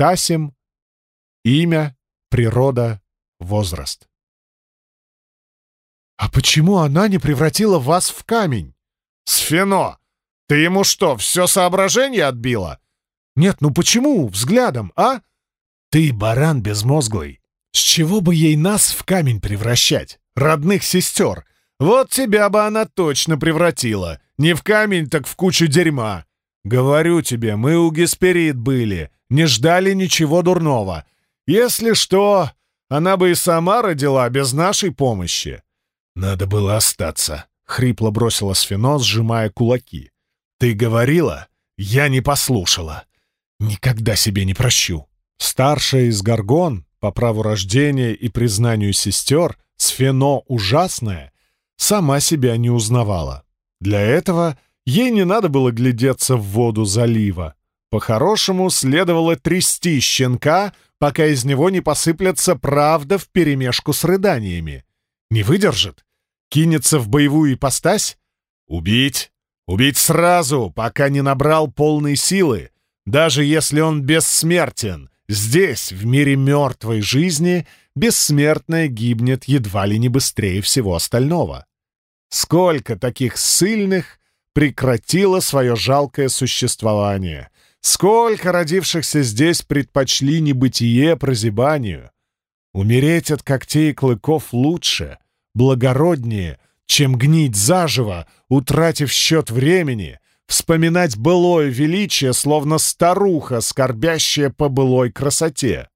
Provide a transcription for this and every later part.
Стасим, имя, природа, возраст. «А почему она не превратила вас в камень?» «Сфено! Ты ему что, все соображение отбила?» «Нет, ну почему? Взглядом, а?» «Ты баран безмозглый. С чего бы ей нас в камень превращать? Родных сестер. Вот тебя бы она точно превратила. Не в камень, так в кучу дерьма. Говорю тебе, мы у Гесперид были, не ждали ничего дурного. Если что, она бы и сама родила без нашей помощи. «Надо было остаться», — хрипло бросила Сфино, сжимая кулаки. «Ты говорила? Я не послушала. Никогда себе не прощу». Старшая из Гаргон, по праву рождения и признанию сестер, Сфино ужасная, сама себя не узнавала. Для этого ей не надо было глядеться в воду залива. По-хорошему, следовало трясти щенка, пока из него не посыплется правда вперемешку с рыданиями. Не выдержит? Кинется в боевую ипостась? Убить? Убить сразу, пока не набрал полной силы. Даже если он бессмертен, здесь, в мире мертвой жизни, бессмертная гибнет едва ли не быстрее всего остального. Сколько таких сильных прекратило свое жалкое существование? Сколько родившихся здесь предпочли небытие прозябанию? Умереть от когтей и клыков лучше — благороднее, чем гнить заживо, утратив счет времени, вспоминать былое величие, словно старуха, скорбящая по былой красоте.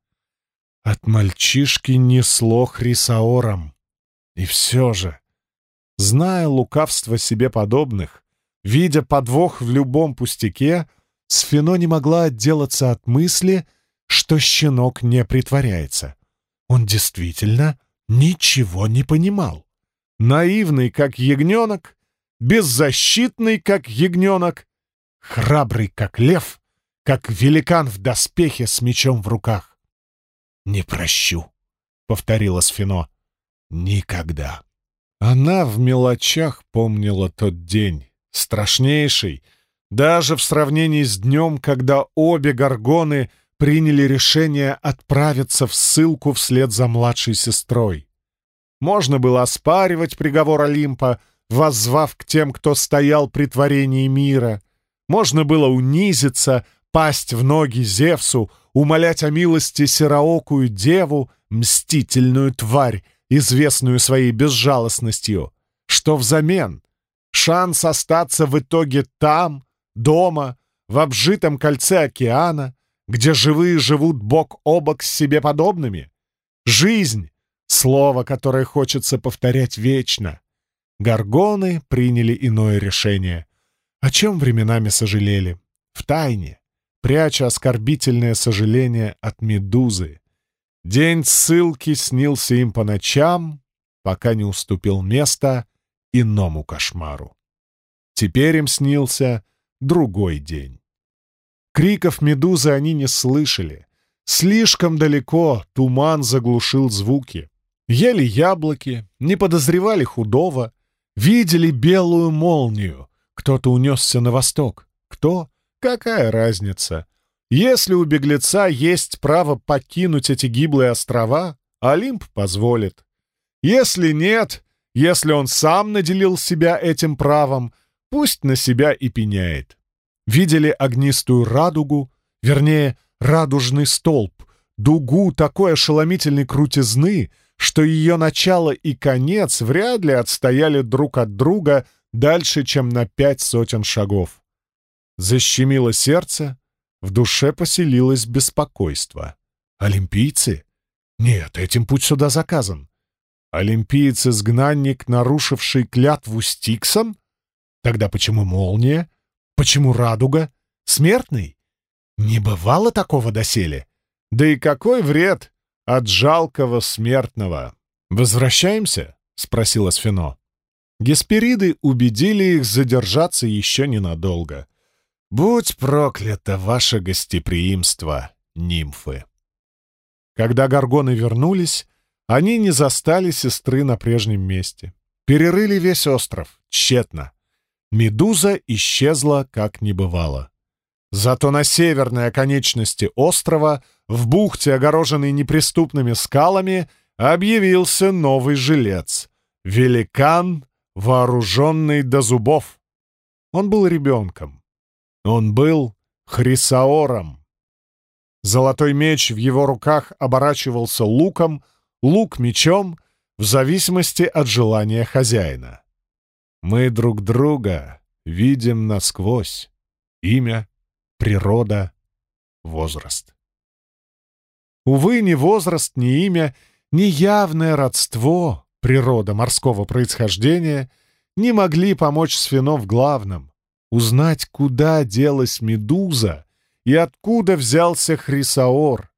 От мальчишки несло хрисаором. И все же, зная лукавство себе подобных, видя подвох в любом пустяке, Сфино не могла отделаться от мысли, что щенок не притворяется. Он действительно ничего не понимал. Наивный, как ягненок, беззащитный, как ягненок, храбрый, как лев, как великан в доспехе с мечом в руках. «Не прощу», — повторила Сфино. «Никогда». Она в мелочах помнила тот день, страшнейший, даже в сравнении с днем, когда обе горгоны — приняли решение отправиться в ссылку вслед за младшей сестрой. Можно было оспаривать приговор Олимпа, воззвав к тем, кто стоял при творении мира. Можно было унизиться, пасть в ноги Зевсу, умолять о милости сероокую деву, мстительную тварь, известную своей безжалостностью. Что взамен? Шанс остаться в итоге там, дома, в обжитом кольце океана, где живые живут бок о бок с себе подобными? Жизнь — слово, которое хочется повторять вечно. Гаргоны приняли иное решение, о чем временами сожалели. В тайне, пряча оскорбительное сожаление от медузы. День ссылки снился им по ночам, пока не уступил место иному кошмару. Теперь им снился другой день. Криков медузы они не слышали. Слишком далеко туман заглушил звуки. Ели яблоки, не подозревали худого, видели белую молнию. Кто-то унесся на восток. Кто? Какая разница? Если у беглеца есть право покинуть эти гиблые острова, Олимп позволит. Если нет, если он сам наделил себя этим правом, пусть на себя и пеняет видели огнистую радугу, вернее, радужный столб, дугу такой ошеломительной крутизны, что ее начало и конец вряд ли отстояли друг от друга дальше, чем на пять сотен шагов. Защемило сердце, в душе поселилось беспокойство. Олимпийцы? Нет, этим путь сюда заказан. Олимпиец-изгнанник, нарушивший клятву Стиксом? Тогда почему молния? Почему радуга? Смертный? Не бывало такого доселе. Да и какой вред от жалкого смертного? «Возвращаемся?» — спросила Сфино. Геспериды убедили их задержаться еще ненадолго. «Будь проклято ваше гостеприимство, нимфы!» Когда горгоны вернулись, они не застали сестры на прежнем месте. Перерыли весь остров, тщетно. Медуза исчезла, как не бывало. Зато на северной оконечности острова в бухте, огороженной неприступными скалами, объявился новый жилец — великан, вооруженный до зубов. Он был ребенком. Он был Хрисаором. Золотой меч в его руках оборачивался луком, лук — мечом, в зависимости от желания хозяина. Мы друг друга видим насквозь. Имя, природа, возраст. Увы, ни возраст, ни имя, ни явное родство, природа морского происхождения не могли помочь Сфино в главном — узнать, куда делась Медуза и откуда взялся Хрисаор.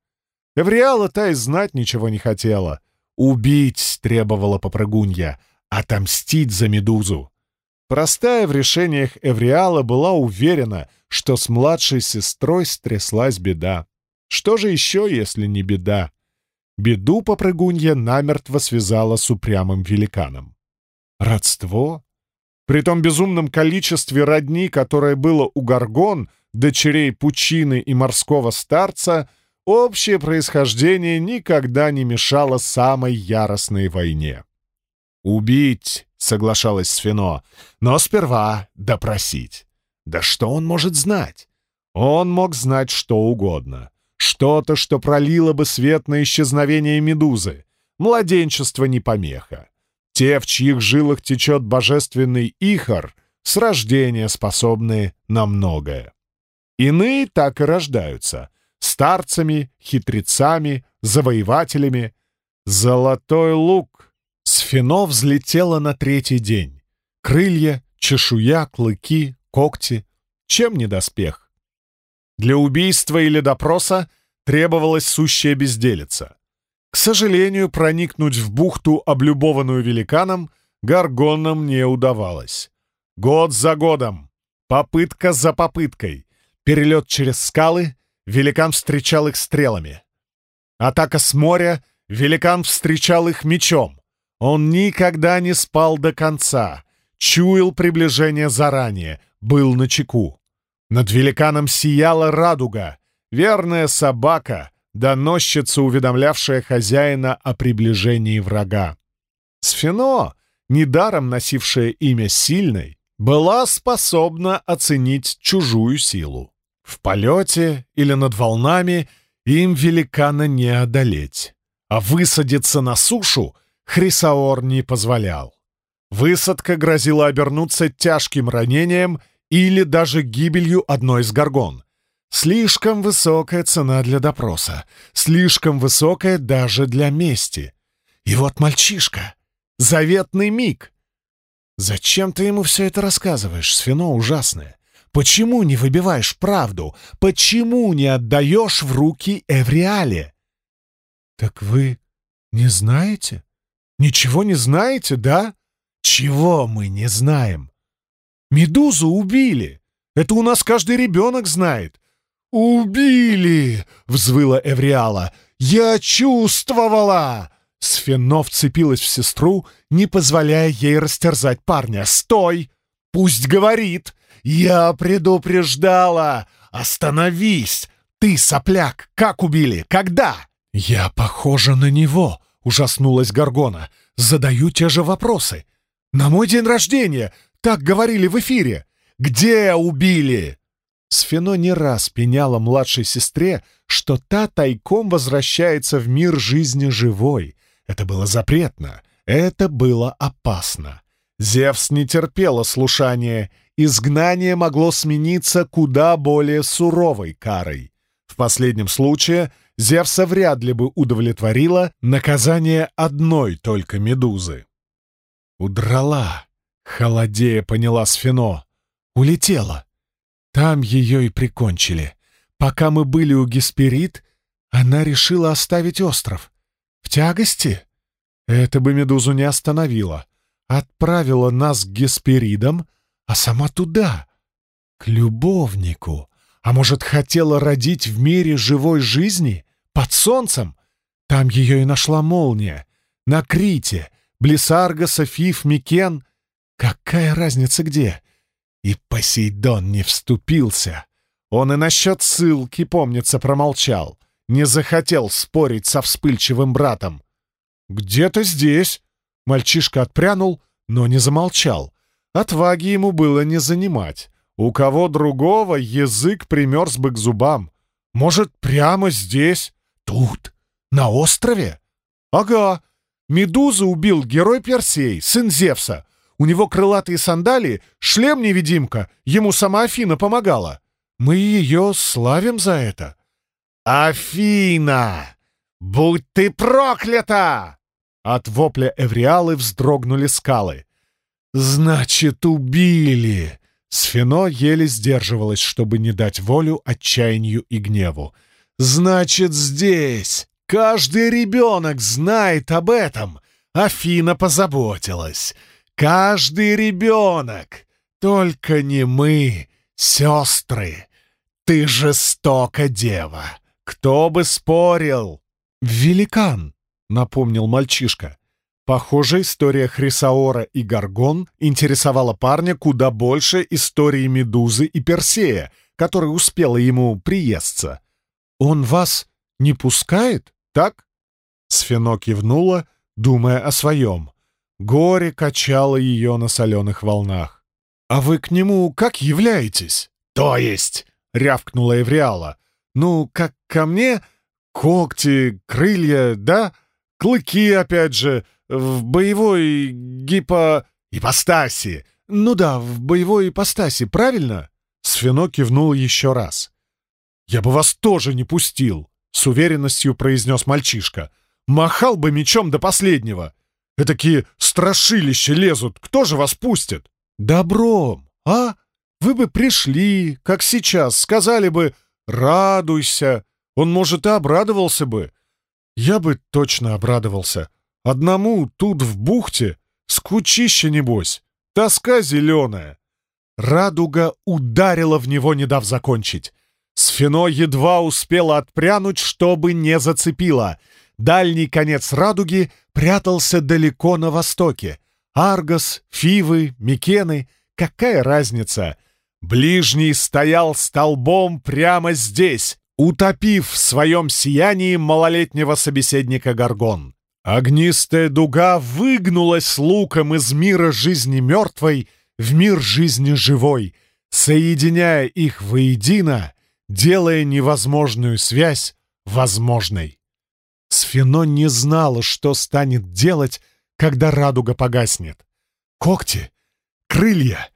Эвриала та и знать ничего не хотела. Убить требовала попрыгунья, отомстить за Медузу. Простая в решениях Эвриала была уверена, что с младшей сестрой стряслась беда. Что же еще, если не беда? Беду попрыгунья намертво связала с упрямым великаном. Родство? При том безумном количестве родни, которое было у Гаргон, дочерей пучины и морского старца, общее происхождение никогда не мешало самой яростной войне. «Убить!» — соглашалась Сфино, — «но сперва допросить». Да что он может знать? Он мог знать что угодно. Что-то, что пролило бы свет на исчезновение медузы. Младенчество не помеха. Те, в чьих жилах течет божественный ихор, с рождения способны на многое. Иные так и рождаются — старцами, хитрецами, завоевателями. Золотой лук. Сфино взлетела на третий день. Крылья, чешуя, клыки, когти. Чем не доспех? Для убийства или допроса требовалась сущая безделица. К сожалению, проникнуть в бухту, облюбованную великаном, гаргонам не удавалось. Год за годом, попытка за попыткой, перелет через скалы, великан встречал их стрелами. Атака с моря, великан встречал их мечом. Он никогда не спал до конца, чуял приближение заранее, был на чеку. Над великаном сияла радуга, верная собака, доносчица, уведомлявшая хозяина о приближении врага. Сфино, недаром носившая имя сильной, была способна оценить чужую силу. В полете или над волнами им великана не одолеть, а высадиться на сушу Хрисаор не позволял. Высадка грозила обернуться тяжким ранением или даже гибелью одной из горгон. Слишком высокая цена для допроса, слишком высокая даже для мести. И вот мальчишка, заветный миг. Зачем ты ему все это рассказываешь, свино ужасное? Почему не выбиваешь правду? Почему не отдаешь в руки Эвриале? Так вы не знаете? Ничего не знаете, да? Чего мы не знаем? Медузу убили. Это у нас каждый ребенок знает. «Убили!» — взвыла Эвриала. «Я чувствовала!» Сфено вцепилась в сестру, не позволяя ей растерзать парня. «Стой! Пусть говорит! Я предупреждала! Остановись! Ты, сопляк, как убили? Когда?» «Я похожа на него!» — ужаснулась Гаргона. «Задаю те же вопросы. На мой день рождения так говорили в эфире. Где убили?» Сфино не раз пеняла младшей сестре, что та тайком возвращается в мир жизни живой. Это было запретно, это было опасно. Зевс не терпела слушания, изгнание могло смениться куда более суровой карой. В последнем случае Зевса вряд ли бы удовлетворило наказание одной только медузы. «Удрала», — холодея поняла Сфино. «Улетела. Там ее и прикончили. Пока мы были у Гесперид, она решила оставить остров. В тягости? Это бы Медузу не остановило. Отправила нас к Гесперидам, а сама туда, к любовнику. А может, хотела родить в мире живой жизни, под солнцем? Там ее и нашла молния. На Крите, близ Аргоса, Фиф, Микен. Какая разница где? И Посейдон не вступился. Он и насчет ссылки, помнится, промолчал. не захотел спорить со вспыльчивым братом. «Где-то здесь!» Мальчишка отпрянул, но не замолчал. Отваги ему было не занимать. У кого другого язык примерз бы к зубам. Может, прямо здесь? Тут? На острове? Ага. Медузу убил герой Персей, сын Зевса. У него крылатые сандалии, шлем-невидимка. Ему сама Афина помогала. Мы ее славим за это. «Афина! Будь ты проклята!» От вопля Эвриалы вздрогнули скалы. «Значит, убили!» Сфино еле сдерживалась, чтобы не дать волю отчаянию и гневу. «Значит, здесь каждый ребенок знает об этом!» Афина позаботилась. «Каждый ребенок! Только не мы, сестры! Ты жестока дева! «Кто бы спорил?» «Великан», — напомнил мальчишка. Похоже, история Хрисаора и Гаргон интересовала парня куда больше истории Медузы и Персея, которая успела ему приесться. «Он вас не пускает, так?» Сфено кивнула, думая о своем. Горе качало ее на соленых волнах. «А вы к нему как являетесь?» «То есть?» — рявкнула Эвриала. Ну, как ко мне, когти, крылья, да? Клыки, опять же, в боевой гипо... ипостаси. Ну да, в боевой ипостаси, правильно? Сфино кивнул еще раз. «Я бы вас тоже не пустил», — с уверенностью произнес мальчишка. «Махал бы мечом до последнего. Этакие страшилища лезут, кто же вас пустит?» «Добром, а? Вы бы пришли, как сейчас, сказали бы, Радуйся! Он, может, и обрадовался бы. Я бы точно обрадовался. Одному тут в бухте скучище, небось. Тоска зеленая. Радуга ударила в него, не дав закончить. Сфино едва успела отпрянуть, чтобы не зацепила. Дальний конец радуги прятался далеко на востоке. Аргос, Фивы, Микены — какая разница? Ближний стоял столбом прямо здесь, утопив в своем сиянии малолетнего собеседника Гаргон. Огнистая дуга выгнулась луком из мира жизни мертвой в мир жизни живой, соединяя их воедино, делая невозможную связь возможной. Сфино не знала, что станет делать, когда радуга погаснет. Когти, крылья,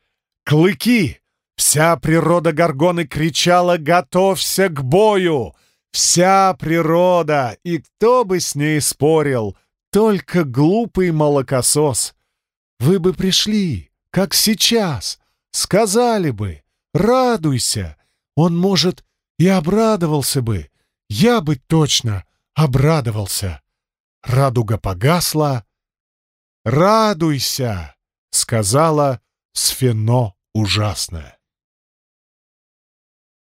клыки Вся природа Гаргоны кричала «Готовься к бою!» Вся природа, и кто бы с ней спорил, только глупый молокосос. Вы бы пришли, как сейчас, сказали бы «Радуйся!» Он, может, и обрадовался бы. Я бы точно обрадовался. Радуга погасла. «Радуйся!» — сказала Сфено ужасное.